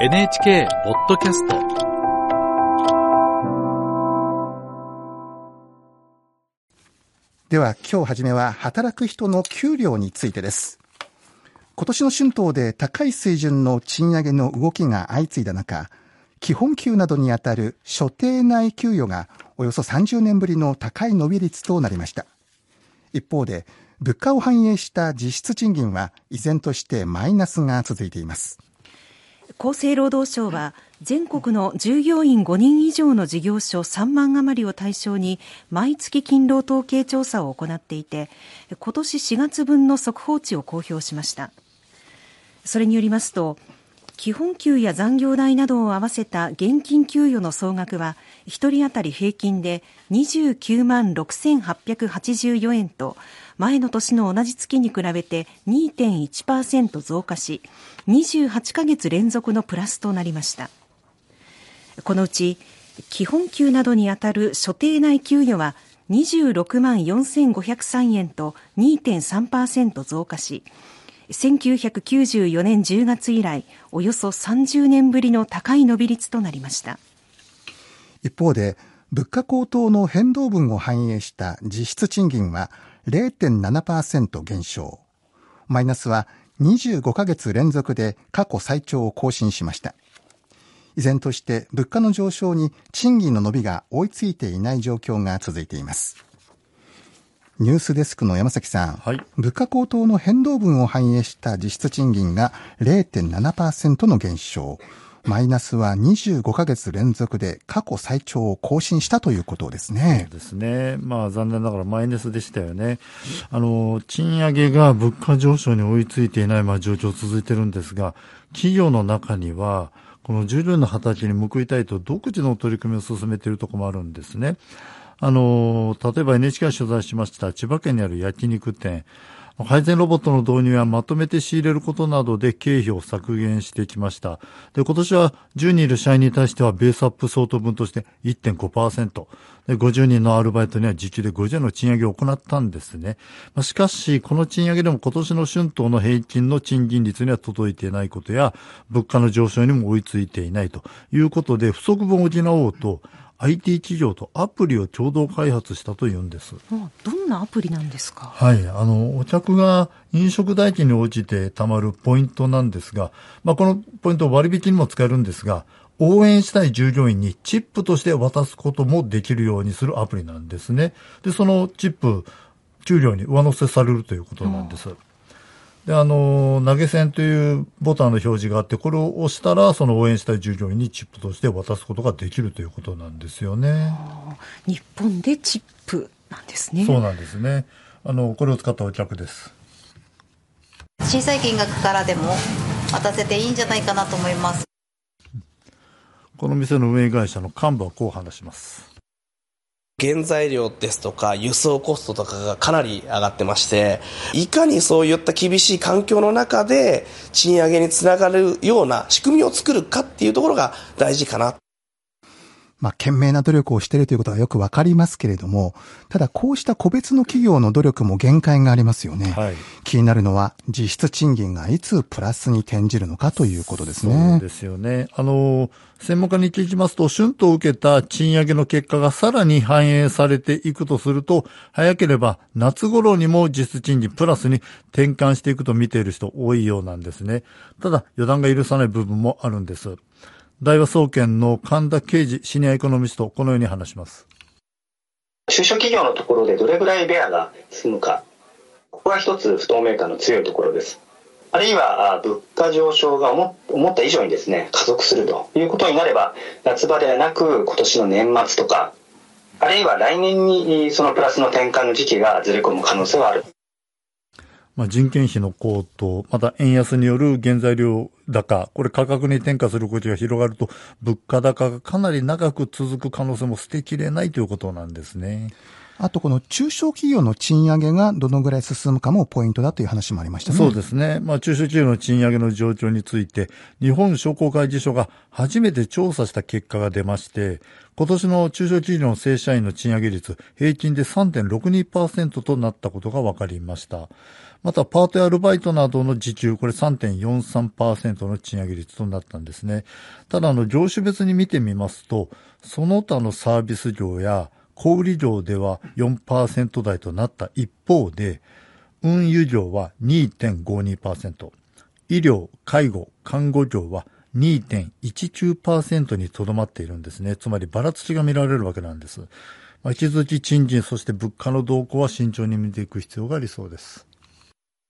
NHK ポッドキャスト。では今日はじめは働く人の給料についてです。今年の春闘で高い水準の賃上げの動きが相次いだ中基本給などにあたる所定内給与がおよそ30年ぶりの高い伸び率となりました。一方で物価を反映した実質賃金は依然としてマイナスが続いています。厚生労働省は全国の従業員5人以上の事業所3万余りを対象に毎月勤労統計調査を行っていて今年4月分の速報値を公表しました。それによりますと基本給や残業代などを合わせた現金給与の総額は1人当たり平均で29万6884円と前の年の同じ月に比べて2.1%増加し28ヶ月連続のプラスとなりました。このうち基本給などにあたる所定内給与は26万4503円と2.3%増加し1994年10月以来およそ30年ぶりの高い伸び率となりました。一方で物価高騰の変動分を反映した実質賃金は0.7%減少。マイナスは25ヶ月連続で過去最長を更新しました。依然として物価の上昇に賃金の伸びが追いついていない状況が続いています。ニュースデスクの山崎さん、はい、物価高騰の変動分を反映した実質賃金が0.7%の減少。マイナスは25ヶ月連続で過去最長を更新したということですね。そうですね。まあ残念ながらマイナスでしたよね。あの、賃上げが物価上昇に追いついていないまあ状況続いてるんですが、企業の中には、この従業員の働きに報いたいと独自の取り組みを進めているところもあるんですね。あの、例えば NHK が取材しました千葉県にある焼肉店。配膳ロボットの導入やまとめて仕入れることなどで経費を削減してきました。で、今年は10人いる社員に対してはベースアップ相当分として1.5%。で、50人のアルバイトには時給で50円の賃上げを行ったんですね。まあ、しかし、この賃上げでも今年の春闘の平均の賃金率には届いていないことや、物価の上昇にも追いついていないということで、不足分を補おうと、IT 企業とアプリを共同開発したというんです。どんなアプリなんですか？はい。あの、お客が飲食代金に応じて貯まるポイントなんですが、まあ、このポイント割引にも使えるんですが、応援したい従業員にチップとして渡すこともできるようにするアプリなんですね。で、そのチップ、給料に上乗せされるということなんです。で、あの、投げ銭というボタンの表示があって、これを押したら、その応援したい従業員にチップとして渡すことができるということなんですよね。日本でチップなんですね。そうなんですね。あの、これを使ったお客です。小さい金額からでも渡せていいんじゃないかなと思います。この店の運営会社の幹部はこう話します。原材料ですとか輸送コストとかがかなり上がってまして、いかにそういった厳しい環境の中で賃上げにつながるような仕組みを作るかっていうところが大事かな。まあ、懸命な努力をしているということはよくわかりますけれども、ただこうした個別の企業の努力も限界がありますよね。はい、気になるのは実質賃金がいつプラスに転じるのかということですね。そうですよね。あの、専門家に聞きますと、春闘を受けた賃上げの結果がさらに反映されていくとすると、早ければ夏頃にも実質賃金プラスに転換していくと見ている人多いようなんですね。ただ、予断が許さない部分もあるんです。大和総研の神田啓二シニアエコノミスト、このように話します。中小企業のところでどれぐらいベアが進むか、ここが一つ不透明感の強いところです。あるいは物価上昇が思った以上にですね、加速するということになれば、夏場ではなく今年の年末とか、あるいは来年にそのプラスの転換の時期がずれ込む可能性はある。まあ、人件費の高騰、また円安による原材料高、これ価格に転嫁することが広がると、物価高がかなり長く続く可能性も捨てきれないということなんですね。あとこの中小企業の賃上げがどのぐらい進むかもポイントだという話もありましたね。そうですね。まあ中小企業の賃上げの状況について、日本商工会議所が初めて調査した結果が出まして、今年の中小企業の正社員の賃上げ率、平均で3.62%となったことが分かりました。また、パートやアルバイトなどの時給、これ3.43%の賃上げ率となったんですね。ただ、あの、業種別に見てみますと、その他のサービス業や小売業では4%台となった一方で、運輸業は2.52%、医療、介護、看護業は2.19%にとどまっているんですね。つまりばらつきが見られるわけなんです。まあ、引き続き賃金、そして物価の動向は慎重に見ていく必要がありそうです。